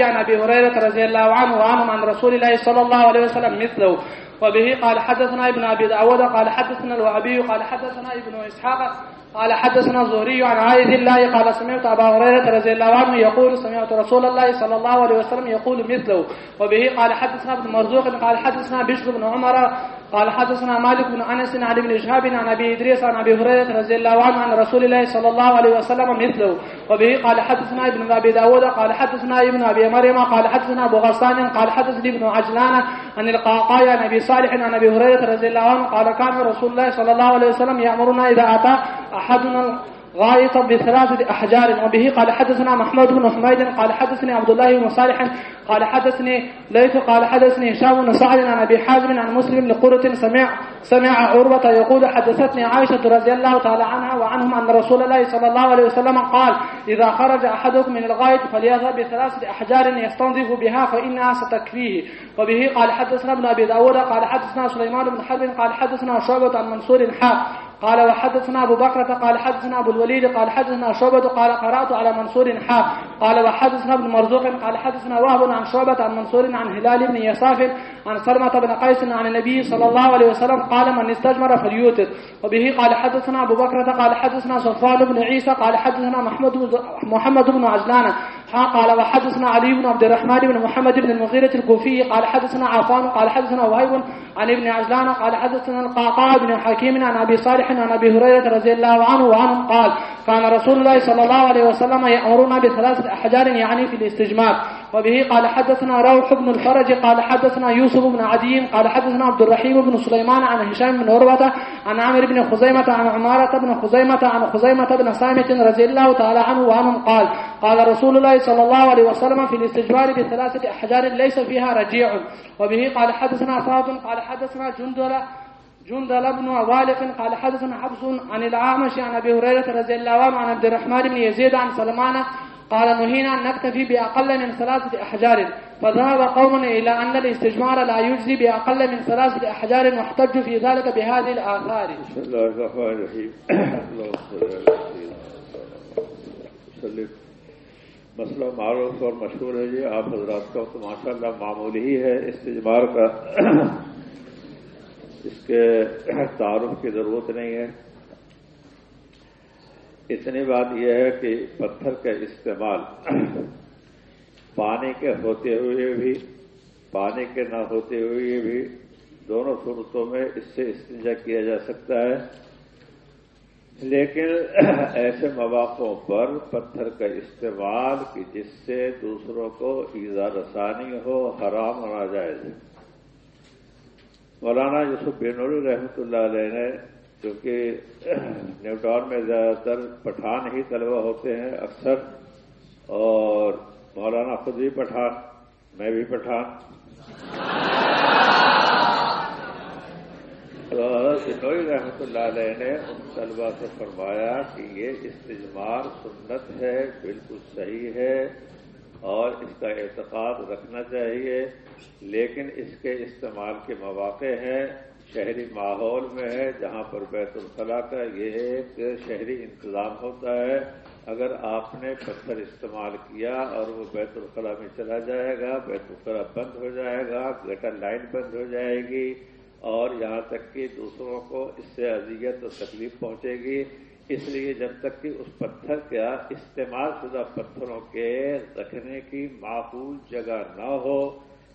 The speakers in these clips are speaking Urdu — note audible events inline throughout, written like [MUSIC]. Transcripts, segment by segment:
الحلبي عن أبي هريرة رضي الله عنه وعنهم عن رسول الله صلى الله عليه وسلم مثله. وبه قال حدثنا ابن أبي داود قال حدثنا الوهبي قال حدثنا ابن إسحاق قال حدثنا الزهري عن عائذ الله قال سمعت أبا هريرة رضي الله عنه يقول سمعت رسول الله صلى الله عليه وسلم يقول مثله. وبه قال حدثنا ابن مرزوق قال حدثنا بشر بن عمر قال حدثنا مالك بن أنس عن ابن شهاب عن أبي إدريس عن أبي هريرة رضي الله عنه عن رسول الله صلى الله عليه وسلم مثله. وبه قال حدثنا ابن أبي داود قال حدثنا ابن أبي مريم قال حدثنا أبو غسان قال حدثني ابن عجلان عن القعقاع عن أبي صالح عن أبي هريرة رضي الله عنه قال كان رسول الله صلى الله عليه وسلم يأمرنا إذا أتى أحدنا غائطا بثلاثة أحجار. وبه قال حدثنا محمود بن حميد قال حدثني عبد الله بن صالح قال حدثني ليث قال حدثني هشام بن سعد عن أبي حازم عن مسلم لقرة سمع سمع عروة يقول حدثتني عائشة رضي الله تعالى عنها وعنهم أن رسول الله صلى الله عليه وسلم قال إذا خرج أحدكم من الغائط فليذهب بثلاثة أحجار يستنظف بها فإنها ستكفيه. وبه قال حدثنا ابن أبي داود قال حدثنا سليمان بن حرب قال حدثنا شعبة عن منصور حاء. قال وحدثنا أبو بكرة قال حدثنا أبو الوليد قال حدثنا شعبة قال قرأت على منصور حاء قال وحدثنا ابن مرزوق قال حدثنا وهب عن شعبة عن منصور عن هلال بن يساف عن سلمة بن قيس عن النبي صلى الله عليه وسلم قال من استجمر فليوتر. وبه قال حدثنا أبو بكرة قال حدثنا صفوان بن عيسى قال حدثنا محمد بن محمد بن عجلان. قال وحدثنا علي بن عبد الرحمن بن محمد بن المغيرة الكوفي قال حدثنا عفان قال حدثنا وهيب عن ابن عجلان قال حدثنا القعقاع بن حكيم عن أبي صالح عن أبي هريرة رضي الله عنه وعنهم قال كان رسول الله صلى الله عليه وسلم يأمرنا بثلاثة أحجار يعني في الاستجمار وبه قال حدثنا روح بن الفرج قال حدثنا يوسف بن عدي قال حدثنا عبد الرحيم بن سليمان عن هشام بن عروة عن عامر بن خزيمة عن عمارة بن خزيمة عن خزيمة بن سامت رضي الله تعالى عنه وعنهم قال قال رسول الله صلى الله عليه وسلم في الاستجمار بثلاثة أحجار ليس فيها رجيع. وبه قال حدثنا فاضل قال حدثنا جندل جندل بن والق قال حدثنا حبس عن الأعمش عن أبي هريرة رضي الله عنه عن عبد الرحمن بن يزيد عن سلمان قال نهينا أن نكتفي بأقل من ثلاثة أحجار. فذهب قوم إلى أن الاستجمار لا يجزي بأقل من ثلاثة أحجار واحتجوا في ذلك بهذه الآثار. بسم الله الرحمن الرحيم. اللهم صل على سيدنا وسلم مسئلہ معروف اور مشہور ہے یہ آپ حضرات کا تو ماشاء اللہ معمولی ہی ہے استجمار کا. اس کے تعارف کی ضرورت نہیں ہے۔ اتنی بات یہ ہے کہ پتھر کا استعمال پانی کے ہوتے ہوئے بھی، پانی کے نہ ہوتے ہوئے بھی دونوں صورتوں میں اس سے استنجا کیا جا سکتا ہے۔ لیکن ایسے مواقعوں پر پتھر کا استعمال کہ جس سے دوسروں کو ایزا رسانی ہو، حرام اور ناجائز۔ مولانا یوسف بینوری رحمۃ اللہ علیہ نے کیونکہ [CLEARS THROAT] نیوٹاؤن میں زیادہ تر پٹھان ہی طلبہ ہوتے ہیں، اکثر، اور مولانا خود بھی پٹھان، میں بھی پٹھان۔ [LAUGHS] سنوئی رحمۃ اللہ علیہ نے ان طلبہ سے فرمایا کہ یہ استجمار سنت ہے، بالکل صحیح ہے، اور اس کا اعتقاد رکھنا چاہیے، لیکن اس کے استعمال کے مواقع ہیں۔ شہری ماحول میں ہے، جہاں پر بیت الخلاء کا یہ ایک شہری انتظام ہوتا ہے۔ اگر آپ نے پتھر استعمال کیا اور وہ بیت الخلاء میں چلا جائے گا، بیت الخلاء بند ہو جائے گا، گٹر لائن بند ہو جائے گی اور یہاں تک کہ دوسروں کو اس سے اذیت اور تکلیف پہنچے گی۔ اس لیے جب تک کہ اس پتھر کا استعمال شدہ پتھروں کے رکھنے کی معقول جگہ نہ ہو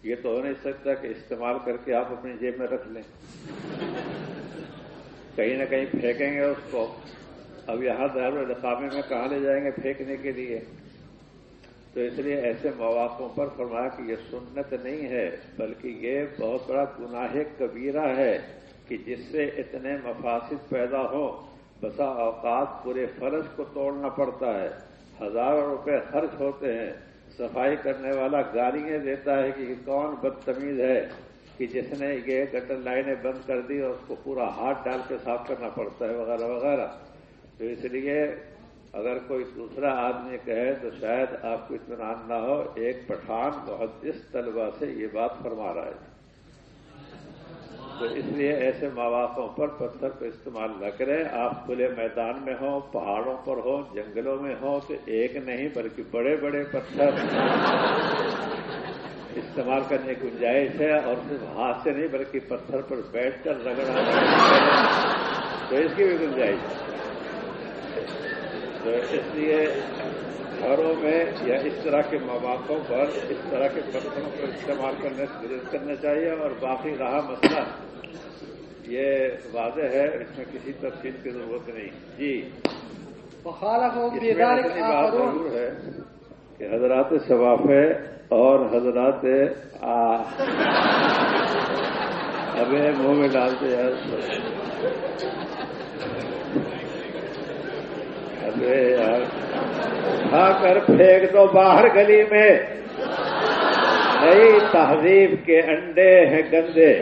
یہ تو ہو نہیں سکتا کہ استعمال کر کے آپ اپنی جیب میں رکھ لیں۔ کہیں نہ کہیں پھینکیں گے اس کو۔ اب یہاں دار القامے میں کہاں لے جائیں گے پھینکنے کے لیے؟ تو اس لیے ایسے مواقعوں پر فرمایا کہ یہ سنت نہیں ہے، بلکہ یہ بہت بڑا گناہ کبیرہ ہے کہ جس سے اتنے مفاصد پیدا ہو بسا اوقات پورے فرض کو توڑنا پڑتا ہے۔ ہزاروں روپے خرچ ہوتے ہیں۔ صفائی کرنے والا گالیاں دیتا ہے کہ کون بدتمیز ہے کہ جس نے یہ گٹر لائنیں بند کر دی اور اس کو پورا ہاتھ ڈال کے صاف کرنا پڑتا ہے، وغیرہ وغیرہ۔ تو اس لیے اگر کوئی دوسرا آدمی کہے تو شاید آپ کو اطمینان نہ ہو، ایک پٹھان بہت اس طلبہ سے یہ بات فرما رہا ہے۔ تو اس لیے ایسے مواقعوں پر پتھر کا استعمال نہ کریں۔ آپ کھلے میدان میں ہوں، پہاڑوں پر ہوں، جنگلوں میں ہوں تو ایک نہیں بلکہ بڑے بڑے پتھر استعمال کرنے کی گنجائش ہے اور صرف ہاتھ سے نہیں بلکہ پتھر پر بیٹھ کر رگڑا تو اس کی بھی گنجائش ہے۔ تو اس لیے گھروں میں یا اس طرح کے مواقع پر اس طرح کے برتنوں کو استعمال کرنے سے گریز کرنا چاہیے اور باقی رہا مسئلہ یہ واضح ہے اس میں کسی تفصیل کی ضرورت نہیں۔ جی۔ بات ضرور ہے کہ حضرات شفافے اور حضرات ابے منہ میں ڈالتے یار۔ ابے یار۔ اٹھا کر پھینک دو باہر گلی میں۔ نئی تہذیب کے انڈے ہیں گندے۔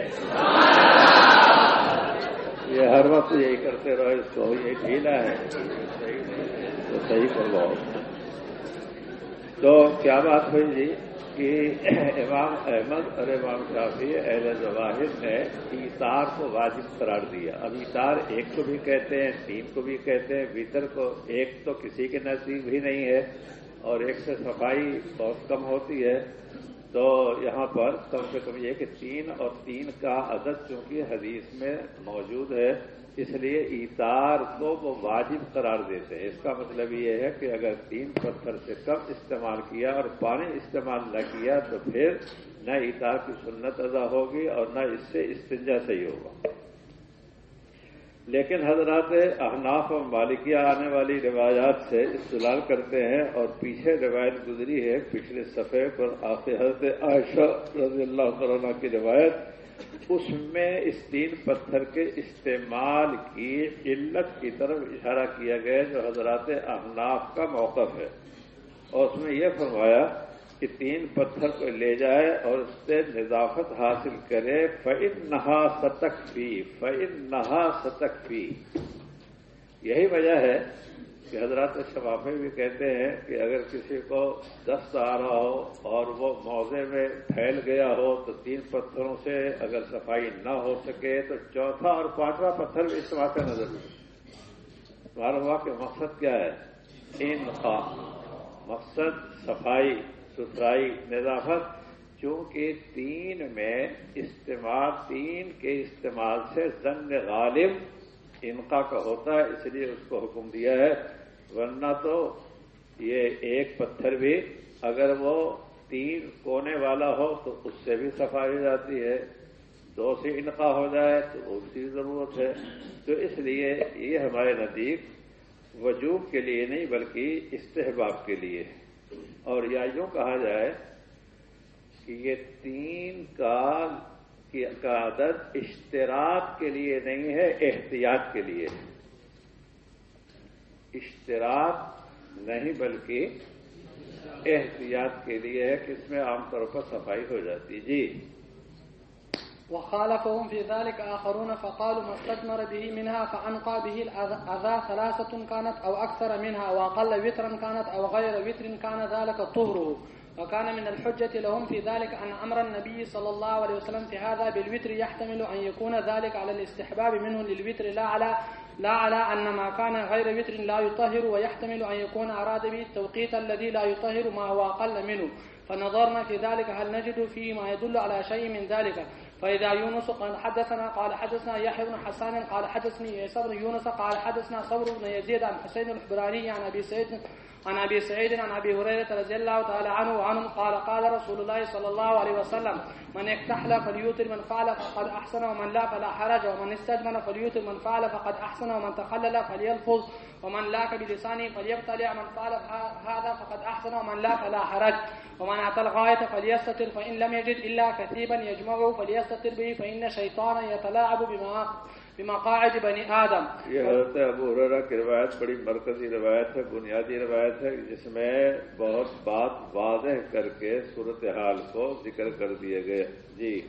یہ ہر وقت یہی کرتے رہو، اس کو یہ ڈھیلا ہے۔ صحیح نہیں ہے تو صحیح کرواؤ تو کیا بات ہوئی جی؟ کہ امام احمد اور امام شافی اہل ظواہر نے ایتار کو واجب قرار دیا۔ اب ایتار ایک کو بھی کہتے ہیں، تین کو بھی کہتے ہیں، وطر کو ایک تو کسی کے نزدیک بھی نہیں ہے اور ایک سے صفائی بہت کم ہوتی ہے۔ تو یہاں پر کم سے کم یہ کہ تین اور تین کا عدد چونکہ حدیث میں موجود ہے۔ اس لیے ایتار کو وہ واجب قرار دیتے ہیں۔ اس کا مطلب یہ ہے کہ اگر تین پتھر سے کم استعمال کیا اور پانی استعمال نہ کیا تو پھر نہ ایتار کی سنت ادا ہوگی اور نہ اس سے استنجا صحیح ہوگا۔ لیکن حضرات احناف اور مالکیہ آنے والی روایات سے استدلال کرتے ہیں اور پیچھے روایت گزری ہے پچھلے صفحے پر آخر حضرت عائشہ رضی اللہ عنہ کی روایت، اس میں اس تین پتھر کے استعمال کی علت کی طرف اشارہ کیا گیا جو حضرات احناف کا موقف ہے۔ اور اس میں یہ فرمایا کہ تین پتھر کو لے جائے اور اس سے نظافت حاصل کرے فعن نہا ستک پی فعن نہا ستک پی یہی وجہ ہے کہ حضرات شفافے بھی کہتے ہیں کہ اگر کسی کو دست آ رہا ہو اور وہ موزے میں پھیل گیا ہو تو تین پتھروں سے اگر صفائی نہ ہو سکے تو چوتھا اور پانچواں پتھر بھی استعمال کرنا ضروری معلوم ہوا کہ مقصد کیا ہے؟ ان مقصد صفائی۔ ستھرائی نظافت، چونکہ تین میں استعمال، تین کے استعمال سے زن غالب انقا کا ہوتا ہے، اس لیے اس کو حکم دیا ہے۔ ورنہ تو یہ ایک پتھر بھی اگر وہ تین کونے والا ہو تو اس سے بھی صفائی جاتی ہے۔ دو سے انقا ہو جائے تو اس کی ضرورت ہے۔ تو اس لیے یہ ہمارے نزدیک وجوب کے لیے نہیں بلکہ استحباب کے لیے ہے۔ اور یا یوں کہا جائے کہ یہ تین کا کی عادت اشتراک کے لیے نہیں ہے، احتیاط کے لیے اشتراک نہیں بلکہ احتیاط کے لیے ہے کہ اس میں عام طور پر صفائی ہو جاتی۔ جی۔ وخالفهم في ذلك آخرون فقالوا ما استثمر به منها فأنقى به الأذى ثلاثة كانت أو أكثر منها وأقل وترا كانت أو غير وتر كان ذلك طهره. وكان من الحجة لهم في ذلك أن أمر النبي صلى الله عليه وسلم في هذا بالوتر يحتمل أن يكون ذلك على الاستحباب منه للوتر لا على لا على أن ما كان غير وتر لا يطهر ويحتمل أن يكون أراد به التوقيت الذي لا يطهر ما هو أقل منه. فنظرنا في ذلك هل نجد فيه ما يدل على شيء من ذلك. فإذا يونس قال حدثنا قال حدثنا يحيى بن حسان قال حدثني عيسى بن يونس قال حدثنا صبر بن يزيد عن حسين الحبراني عن أبي سعيد عن أبي سعيد عن أبي هريرة رضي الله تعالى عنه وعنهم قال قال رسول الله صلى الله عليه وسلم من اكتحل فليوتر من فعل فقد أحسن ومن لا فلا حرج ومن استجمل فليوتر من فعل فقد أحسن ومن تخلل فليلفظ ومن لاك بلسانه فليبتلع من فعل هذا فقد أحسن ومن لا فلا حرج ومن أتى الغاية فليستتر فإن لم يجد إلا كثيبا يجمعه فليستتر به فإن شيطانا يتلاعب بما بمقاعد بنی آدم. یہ حضرت ابو حریرہ کی روایت بڑی مرکزی روایت ہے، بنیادی روایت ہے، جس میں بہت بات واضح کر کے صورتحال کو ذکر کر دیے گئے۔ جی۔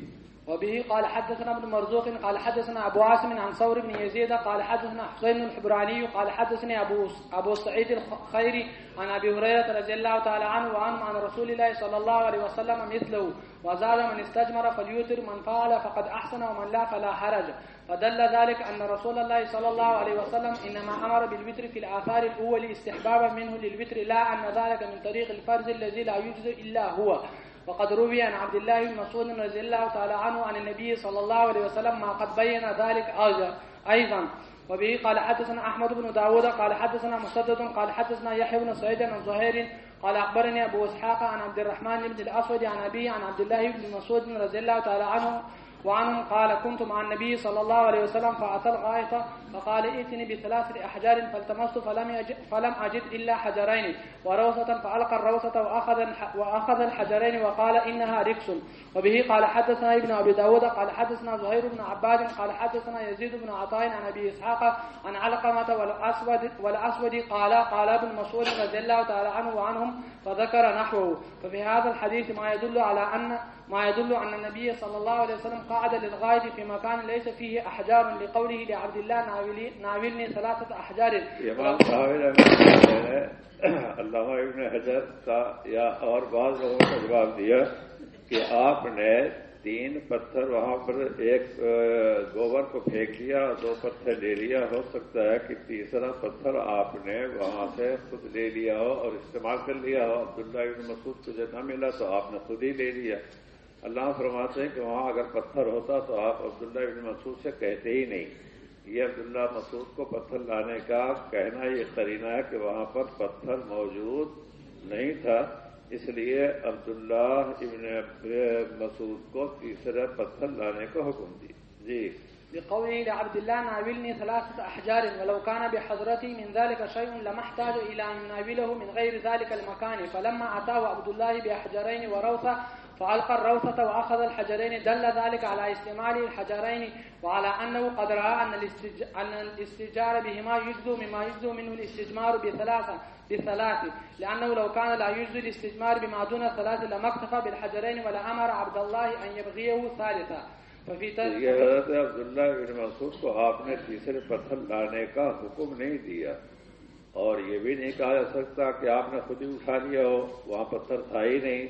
وبه قال حدثنا ابن مرزوق قال حدثنا أبو عاصم عن ثور بن يزيد قال حدثنا حسين الحبراني قال حدثني أبو أبو سعيد الخيري عن أبي هريرة رضي الله تعالى عنه وعنه عن رسول الله صلى الله عليه وسلم مثله وزاد من استجمر فليوتر من فعل فقد أحسن ومن لا فلا حرج. فدل ذلك أن رسول الله صلى الله عليه وسلم إنما أمر بالوتر في الآثار الأول استحبابا منه للوتر لا أن ذلك من طريق الفرز الذي لا يجزي إلا هو. وقد روي عن عبد الله بن مسعود رضي الله تعالى عنه عن النبي صلى الله عليه وسلم ما قد بين ذلك أيضا. وبه قال حدثنا أحمد بن داود قال حدثنا مسدد قال حدثنا يحيى بن سعيد عن زهير قال أخبرني أبو إسحاق عن عبد الرحمن بن الأسود عن أبيه عن عبد الله بن مسعود رضي الله تعالى عنه وعنهم قال كنت مع النبي صلى الله عليه وسلم فأتى الغائط فقال ائتني بثلاث أحجار فالتمست فلم, فلم أجد إلا حجرين وروثة فألقى الروثة وأخذ, وأخذ الحجرين وقال إنها ركس. وبه قال حدثنا ابن أبي داود قال حدثنا زهير بن عباد قال حدثنا يزيد بن عطاء عن أبي إسحاق عن علقمة والأسود, والأسود قال قال ابن مسعود رضي الله تعالى عنه وعنهم فذكر نحوه. ففي هذا الحديث ما يدل على أن ما يدل أن النبي صلى الله عليه وسلم قعد للغاية في مكان ليس فيه أحجار لقوله لعبد الله ناولني ثلاثة أحجار. امام علامہ ابن حجر کا یا اور بعض لوگوں کا جواب دیا کہ آپ نے تین پتھر وہاں پر ایک گوبر کو پھینک لیا اور دو پتھر لے لیا، ہو سکتا ہے کہ تیسرا پتھر آپ نے وہاں سے خود لے لیا ہو اور استعمال کر لیا ہو۔ عبداللہ ابن مسعود تجھے نہ ملا تو آپ نے خود ہی لے لیا۔ اللہ فرماتے ہیں کہ وہاں اگر پتھر ہوتا تو آپ عبداللہ ابن مسعود سے کہتے ہی نہیں۔ یہ عبداللہ مسعود کو پتھر لانے کا کہنا یہ قرینہ ہے کہ وہاں پر پتھر موجود نہیں تھا۔ اس لیے عبداللہ ابن مسعود کو تیسرا پتھر لانے کا حکم دی۔ جی۔ بقوله لعبد الله ناولني ثلاثة أحجار ولو كان بحضرتي من ذلك شيء لما احتاج إلى أن يناوله من غير ذلك المكان، فلما أتاه عبد الله بأحجرين وروثة فألقى الروثة وأخذ الحجرين دل ذلك على استعمال الحجرين وعلى أنه قد رأى أن, الاستجار بهما يجزو مما يجزو منه الاستجمار بثلاثة بثلاث. لأنه لو كان لا يجزو الاستجمار بما دون ثلاث لما اكتفى بالحجرين ولا أمر عبد الله أن يبغيه ثالثا. یہ حضرت عبداللہ بن مسعود کو آپ نے تیسرے پتھر لانے کا حکم نہیں دیا اور یہ بھی نہیں کہا جا سکتا کہ آپ نے خود ہی اٹھا لیا ہو وہاں پتھر تھا ہی نہیں۔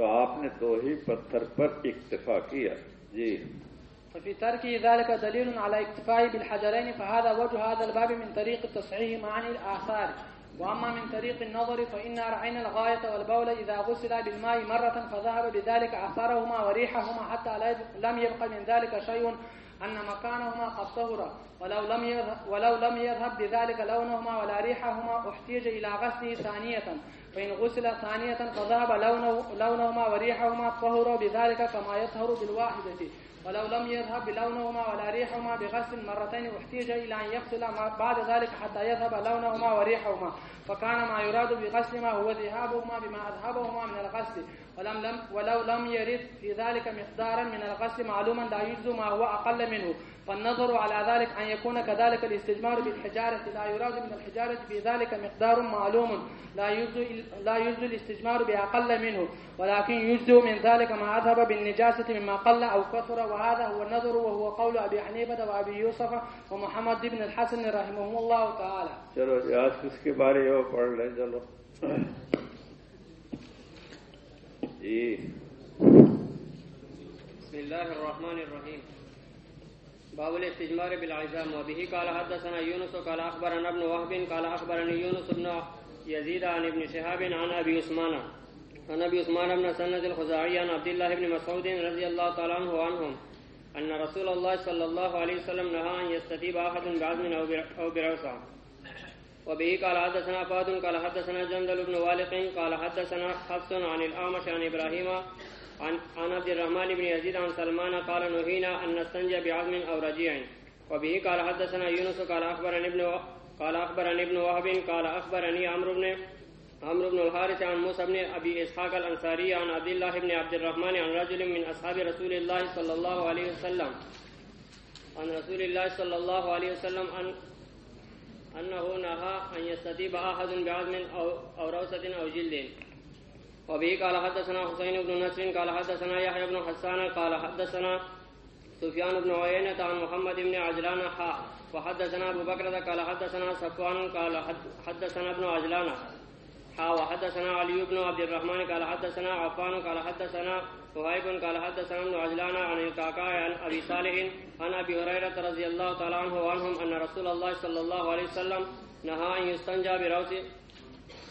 تو آپ نے دو ہی پتھر پر اکتفا کیا جی ففي ترك ذلك دليل على اكتفاء بالحجرين فهذا وجه هذا الباب من طريق تصحيح معاني الآثار. وأما من طريق النظر فإنا رأينا الغاية والبول إذا غسل بالماء مرة فذهب بذلك أثارهما وريحهما حتى لم يبق من ذلك شيء أن مكانهما قد طهر. ولو لم ولو لم يذهب بذلك لونهما ولا ريحهما احتيج إلى غسله ثانية. فإن غسل ثانية فذهب لونه لونهما وريحهما طهر بذلك كما يطهر بالواحدة. ولو لم يذهب بلونهما ولا ريحهما بغسل مرتين احتيج إلى أن يغسل بعد ذلك حتى يذهب لونهما وريحهما. فكان ما يراد بغسلهما هو ذهابهما بما أذهبهما من الغسل. ولم لم ولو لم يرد في ذلك مقدارا من الغسل، معلوما لا يجزو ما هو أقل منه. فالنظر على ذلك أن يكون كذلك الاستجمار بالحجارة لا يراد من الحجارة في ذلك مقدار معلوم. لا يجزو لا يجزو الاستجمار بأقل منه. ولكن يجزو من ذلك ما أذهب بالنجاسة مما قل أو كثر. وهذا هو النظر، وهو قول أبي حنيفة وأبي يوسف ومحمد بن الحسن رحمه الله تعالى. چلو جی آج کس کے بارے میں پڑھ لیں، چلو۔ جی۔ بسم الله الرحمن الرحيم باب الاستجمار بالعزام وبه قال حدثنا يونس قال اخبرنا ابن وهب، قال اخبرني يونس بن يزيد عن ابن شهاب عن ابي عثمان، عن ابي عثمان بن سند الخزاعي عن عبد الله بن مسعود رضي الله تعالى عنه وعنهم ان رسول الله صلى الله عليه وسلم نهى ان يستتيب احد بعزم او بعصا وبه قال حدثنا فاد قال حدثنا جندل بن والق قال حدثنا حفص عن الاعمش عن ابراهيم عن عن عبد الرحمن بن يزيد عن سلمان قال نهينا ان نستنجى بعظم او رجيع. وبه قال حدثنا يونس قال اخبرني ابن قال اخبرني ابن وهب قال اخبرني عمرو بن عمرو بن الحارث عن موسى بن ابي اسحاق الانصاري عن عبد الله بن عبد الرحمن عن رجل من اصحاب رسول الله صلى الله عليه وسلم. عن رسول الله صلى الله عليه وسلم ان انه نهى ان يستتيب احد بعظم او او روسه او جلد. وبه قال حدثنا حسين بن نصر، قال حدثنا يحيى بن حسان، قال حدثنا سفيان بن عيينة عن محمد بن عجلان حا وحدثنا أبو بكر، قال حدثنا صفوان، قال حدثنا ابن عجلان حا وحدثنا علي بن عبد الرحمن، قال حدثنا عفان، قال حدثنا وهيب قال حدثنا ابن عجلان عن الكعكاء عن أبي صالح عن أبي هريرة رضي الله تعالى عنه وعنهم أن رسول الله صلى الله عليه وسلم نهى أن يستنجى بروث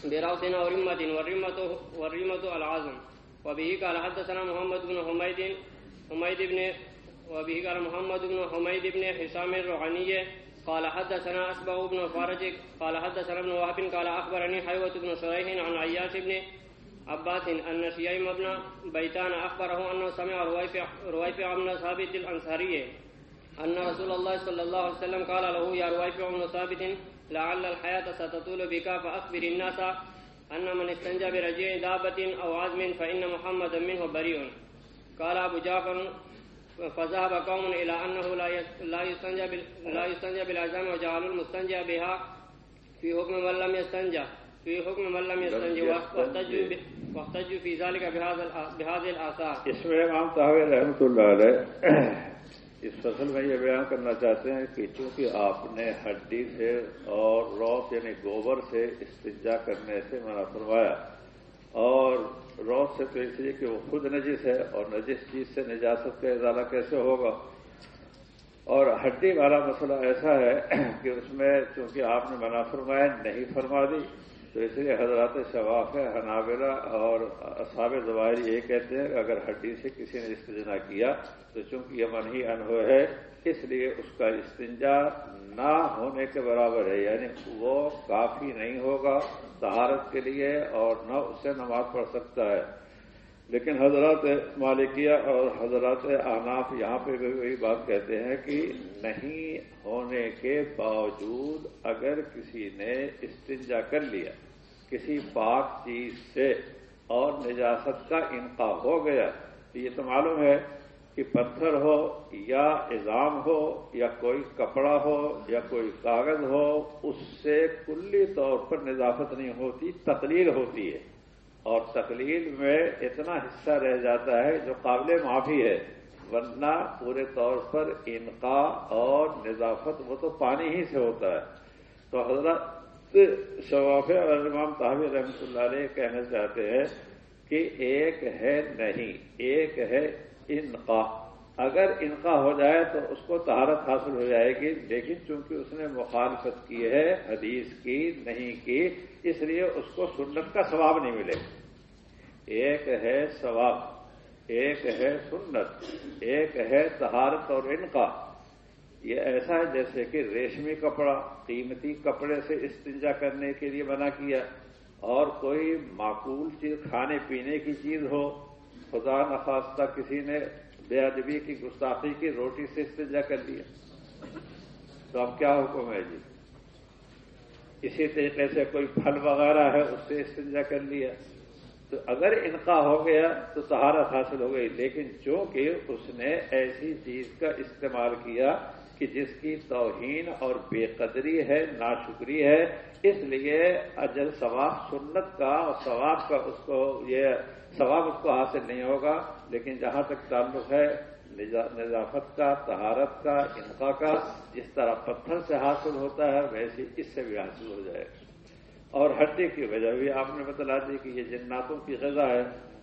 بروث أو رمة، والرمة والرمة العظم. وبه قال حدثنا محمد بن حميد حميد بن وبه قال محمد بن حميد بن حسام الرعني قال حدثنا أسبغ بن فرج قال حدثنا ابن وهب قال أخبرني حيوة بن شريح عن عياش بن عباس أن شييم بن بيتان أخبره أنه سمع رويفع, رويفع بن ثابت الأنصاري أن رسول الله صلى الله عليه وسلم قال له يا رويفع بن ثابت لعل الحياة ستطول بك فأخبر الناس أن من استنجى برجيع دابة أو عزم فإن محمدا منه بريء قال أبو جعفر فذهب قوم إلى أنه لا يستنجى لا يستنجى بالعزام وجعلوا المستنجى بها في حكم من لم يستنجى في حكم من لم يستنجى واحتجوا واحتجوا في ذلك بهذا بهذه الآثار. اس میں امام طاہر رحمۃ اللہ علیہ اس فصل میں یہ بیان کرنا چاہتے ہیں کہ چونکہ آپ نے ہڈی سے اور روس یعنی گوبر سے استجا کرنے سے منع فرمایا اور روس سے تو اس لیے کہ وہ خود نجس ہے اور نجس چیز سے نجاست کا ازالہ کیسے ہوگا اور ہڈی والا مسئلہ ایسا ہے کہ اس میں چونکہ آپ نے منع فرمایا نہیں فرما دی تو اس لیے حضرات شواف حنابلہ اور اصحاب ظواہر یہ کہتے ہیں کہ اگر ہڈی سے کسی نے استجنا کیا تو چونکہ یہ منہی انہو ہے، اس لیے اس کا استنجا نہ ہونے کے برابر ہے یعنی وہ کافی نہیں ہوگا طہارت کے لیے اور نہ اس سے نماز پڑھ سکتا ہے۔ لیکن حضرات مالکیہ اور حضرات احناف یہاں پہ بھی وہی بات کہتے ہیں کہ نہیں ہونے کے باوجود اگر کسی نے استنجا کر لیا، کسی پاک چیز سے اور نجاست کا انقا ہو گیا، تو یہ تو معلوم ہے کہ پتھر ہو یا اظام ہو یا کوئی کپڑا ہو یا کوئی کاغذ ہو، اس سے کلی طور پر نظافت نہیں ہوتی تقلیل ہوتی ہے۔ اور تقلید میں اتنا حصہ رہ جاتا ہے جو قابل معافی ہے، ورنہ پورے طور پر انقا اور نظافت وہ تو پانی ہی سے ہوتا ہے۔ تو حضرت شواف اور امام طاہر رحمۃ اللہ علیہ کہنا چاہتے ہیں کہ ایک ہے نہیں، ایک ہے انقا اگر انقا ہو جائے تو اس کو تہارت حاصل ہو جائے گی۔ لیکن چونکہ اس نے مخالفت کی ہے، حدیث کی نہیں کی، اس لیے اس کو سنت کا ثواب نہیں ملے ایک ہے ثواب، ایک ہے سنت، ایک ہے تہارت اور انقا یہ ایسا ہے جیسے کہ ریشمی کپڑا قیمتی کپڑے سے استنجا کرنے کے لیے بنا کیا، اور کوئی معقول چیز کھانے پینے کی چیز ہو، خدا نخواستہ کسی نے بے ادبی کی گستاخی کی روٹی سے استجا کر لیا۔ تو اب کیا حکم ہے جی؟ اسی طریقے سے کوئی پھل وغیرہ ہے اس سے استجا کر لیا۔ تو اگر انقا ہو گیا تو سہارت حاصل ہو گئی، لیکن چونکہ اس نے ایسی چیز کا استعمال کیا کہ جس کی توہین اور بے قدری ہے، ناشکری ہے، اس لیے اجل ثواب سنت کا اور ثواب کا اس کو، یہ ثواب اس کو حاصل نہیں ہوگا، لیکن جہاں تک تعلق ہے نظافت کا تہارت کا انقا کا، جس طرح پتھر سے حاصل ہوتا ہے، ویسے اس سے بھی حاصل ہو جائے اور ہڈی کی وجہ بھی آپ نے بتلا دی کہ یہ جناتوں کی غذا ہے۔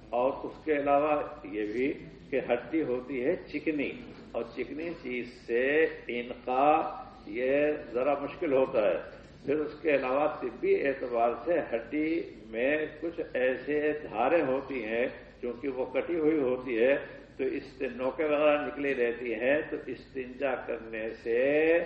اور اس کے علاوہ یہ بھی کہ ہڈی ہوتی ہے چکنی۔ اور چکنی چیز سے انقا یہ ذرا مشکل ہوتا ہے۔ پھر اس کے علاوہ طبی اعتبار سے ہڈی میں کچھ ایسے دھاریں ہوتی ہیں کیونکہ وہ کٹی ہوئی ہوتی ہے، تو اس سے نوکے وغیرہ نکلی رہتی ہیں، تو استنجا کرنے سے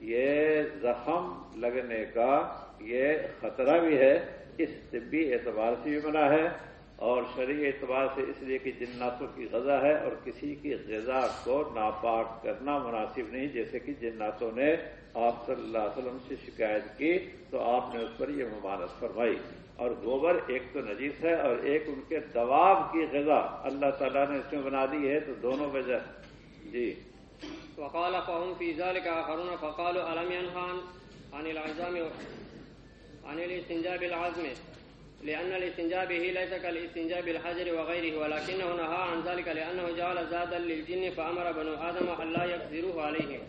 یہ زخم لگنے کا یہ خطرہ بھی ہے۔ اس طبی اعتبار سے بھی منع ہے۔ اور شرعی اعتبار سے اس لیے کہ جناتوں کی غذا ہے اور کسی کی غذا کو ناپاک کرنا مناسب نہیں، جیسے کہ جناتوں نے آپ صلی اللہ علیہ وسلم سے شکایت کی تو آپ نے اس پر یہ ممانت فرمائی۔ اور گوبر ایک تو نجیس ہے اور ایک ان کے دواب کی غذا اللہ تعالیٰ نے اس میں بنا دی ہے تو دونوں وجہ جی۔ وقال فهم في ذلك آخرون فقالوا ألم ينهى عن العزام عن الاستنجاء بالعزم لأن الاستنجاء به ليس كالاستنجاء بالحجر وغيره، ولكنه نهى عن ذلك لأنه جعل زادا للجن فأمر بنو آدم أن لا يقدروه عليه.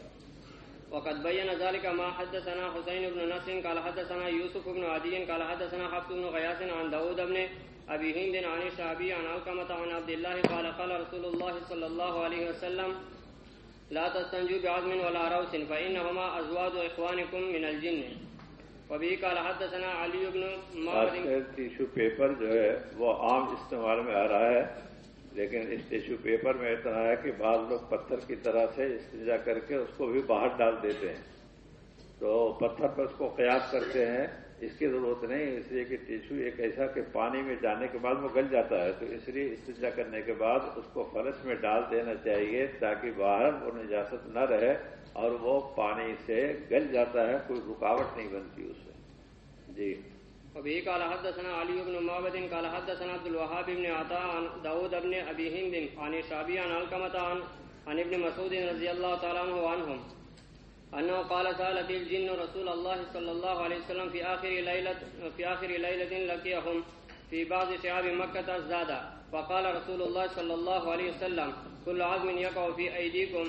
وقد بين ذلك ما حدثنا حسين بن نصر، قال حدثنا يوسف بن عدي، قال حدثنا حفص بن غياث عن داود بن أبي هند عن الشعبي عن علقمة عن عبد الله، قال قال رسول الله صلى الله عليه وسلم لا تستنجوا بعزم ولا روس فإنهما أزواج إخوانكم من الجن. وبه قال حدثنا علي بن آج ٹیشو پیپر جو ہے وہ عام استعمال میں آ رہا ہے، لیکن اس ٹیشو پیپر میں اتنا ہے کہ بعض لوگ پتھر کی طرح سے استجا کر کے اس کو بھی باہر ڈال دیتے ہیں۔ تو پتھر پر اس کو قیاس کرتے ہیں۔ اس کی ضرورت نہیں، اس لیے کہ ٹیشو ایک ایسا کہ پانی میں جانے کے بعد وہ گل جاتا ہے، تو اس لیے استنجا کرنے کے بعد اس کو فرش میں ڈال دینا چاہیے تاکہ باہر وہ نجاست نہ رہے اور وہ پانی سے گل جاتا ہے، کوئی رکاوٹ نہیں بنتی اس سے جی۔ وبه قال حدثنا علي بن معبد قال حدثنا عبد الوهاب بن عطاء عن داود بن ابي هند عن الشعبي عن علقمة عن عن ابن مسعود رضي الله تعالى عنه وعنهم انه قال سالت الجن رسول الله صلى الله عليه وسلم في اخر ليله في اخر ليله لقيهم في بعض شعاب مكة الزادا فقال رسول الله صلى الله عليه وسلم كل عظم يقع في ايديكم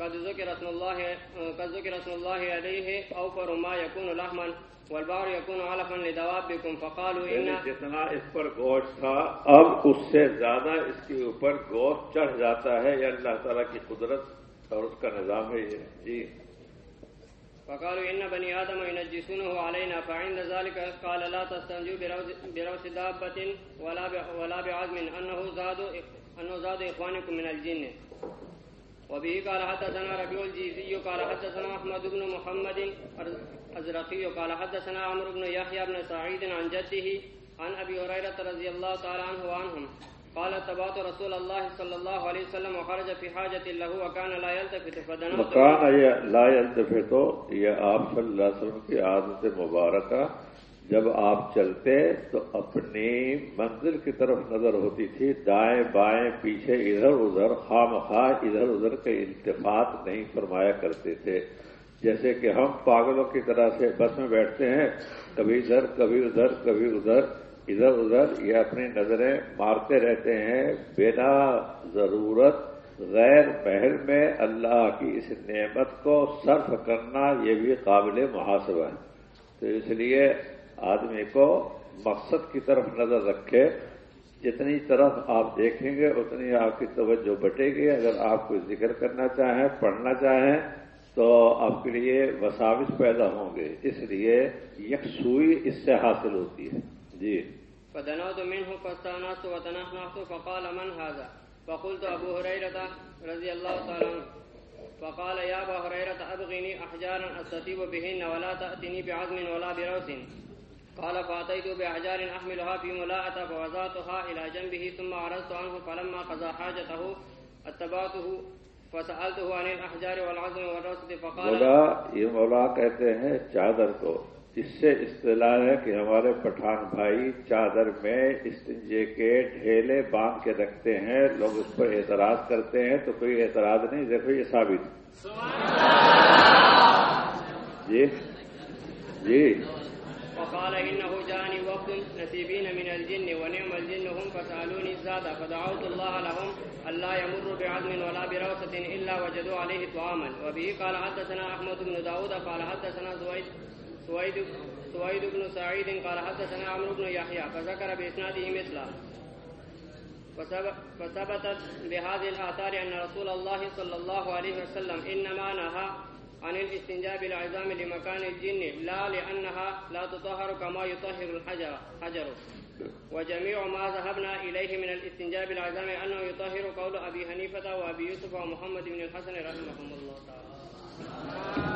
قد ذكر اسم الله قد ذكر اسم الله عليه اوفر ما يكون لحما والبار يكون علفا لدوابكم. فقالوا یعنی ان جتنا اس پر گوشت تھا اب اس سے زیادہ اس کے اوپر گوشت چڑھ جاتا ہے یہ اللہ تعالیٰ کی قدرت اور اس کا نظام ہے یہ۔ جی۔ فقالوا ان بني ادم ينجسونه علينا فعند ذلك قال لا تستنجوا بروس, دابة ولا ولا بعزم انه زاد انه زاد اخوانكم من الجن۔ وبه قال حدثنا ربيع الجيزي قال حدثنا احمد بن محمد الازرقي قال حدثنا عمرو بن يحيى بن سعيد عن جده عن ابي هريره رضي الله تعالى عنه وعنهم قال اتبعت رسول الله صلى الله عليه وسلم وخرج في حاجة له وكان لا يلتفت فدنوت. مکان یہ لا التفے تو یہ آپ صلی اللہ علیہ وسلم کی عادت مبارکہ، جب آپ چلتے تو اپنی منزل کی طرف نظر ہوتی تھی، دائیں بائیں، پیچھے، ادھر ادھر خام خواہ ادھر ادھر کے التفات نہیں فرمایا کرتے تھے۔ جیسے کہ ہم پاگلوں کی طرح سے بس میں بیٹھتے ہیں، کبھی ادھر کبھی ادھر کبھی ادھر ادھر ادھر یہ اپنی نظریں مارتے رہتے ہیں بنا ضرورت غیر محل میں اللہ کی اس نعمت کو صرف کرنا یہ بھی قابل محاسبہ ہے۔ تو اس لیے آدمی کو مقصد کی طرف نظر رکھے۔ جتنی طرف آپ دیکھیں گے، اتنی آپ کی توجہ بٹے گی۔ اگر آپ کوئی ذکر کرنا چاہیں، پڑھنا چاہیں، تو آپ کے لیے وساوس پیدا ہوں گے۔ اس لیے یکسوئی اس سے حاصل ہوتی ہے۔ جی۔ فدنوت منه فاستأنست وتنحنحت فقال من هذا؟ فقلت أبو هريرة رضي الله تعالى عنه. فقال يا أبا هريرة أبغني أحجارا أستطيب بهن ولا تأتني بعزم ولا بروس قال فأتيت بأحجار أحملها في ملاءة فوضعتها إلى جنبه ثم عرضت عنه فلما قضى حاجته اتبعته فسألته عن الأحجار والعزم والروس فقال مولا یہ مولا کہتے ہیں چادر کو۔ اس سے اصطلاح ہے کہ ہمارے پٹھان بھائی چادر میں استنجے کے ڈھیلے باندھ کے رکھتے ہیں لوگ اس پر اعتراض کرتے ہیں تو کوئی اعتراض نہیں دیکھو یہ ثابت۔ جی؟ جی۔ وقال إنه جاءني وفد نسيبين من الجن ونعم الجن هم فسألوني الزاد فدعوت الله لهم ألا يمروا بعزم ولا بروسة إلا وجدوا عليه طعاما. وبه قال حدثنا أحمد بن داود قال حدثنا سويد سويد سويد بن سعيد قال حدثنا عمرو بن يحيى فذكر بإسناده مثله فثبتت بهذه الآثار أن رسول الله صلى الله عليه وسلم إنما نهى عن الاستنجاء بالعظام لمكان الجن، لا لأنها لا تطهر كما يطهر الحجر حجر. وجميع ما ذهبنا إليه من الاستنجاء بالعظام أنه يطهر قول أبي حنيفة وأبي يوسف ومحمد بن الحسن رحمهم الله تعالى.